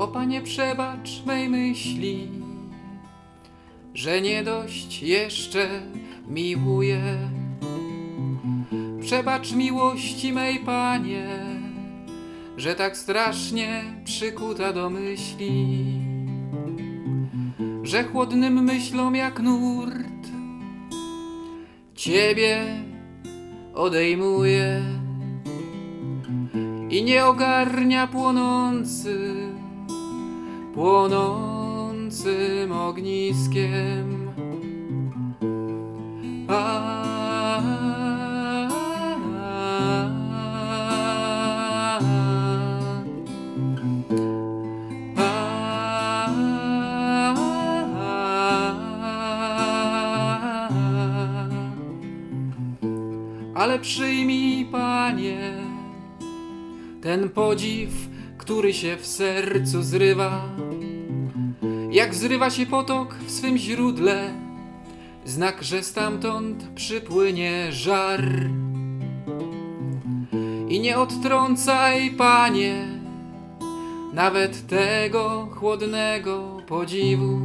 O Panie, przebacz mej myśli, że nie dość jeszcze miłuję. Przebacz miłości mej, Panie, że tak strasznie przykuta do myśli, że chłodnym myślom jak nurt Ciebie odejmuje i nie ogarnia płonący, płonącym ogniskiem. A, Ale przyjmij, Panie, ten podziw, który się w sercu zrywa, jak zrywa się potok w swym źródle, znak, że stamtąd przypłynie żar. I nie odtrącaj, Panie, nawet tego chłodnego podziwu,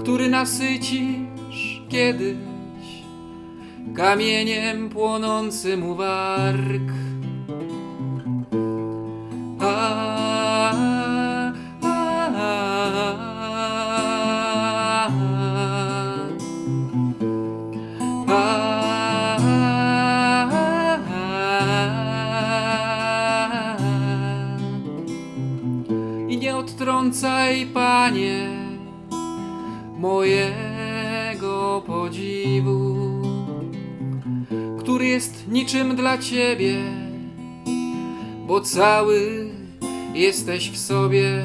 który nasycisz kiedyś kamieniem płonącym u warg. I nie odtrącaj, Panie, mojego podziwu, który jest niczym dla Ciebie, bo cały jesteś w sobie.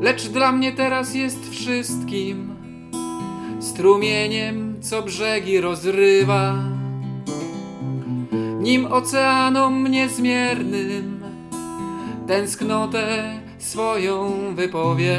Lecz dla mnie teraz jest wszystkim strumieniem, co brzegi rozrywa, nim oceanom niezmiernym tęsknotę swoją wypowie.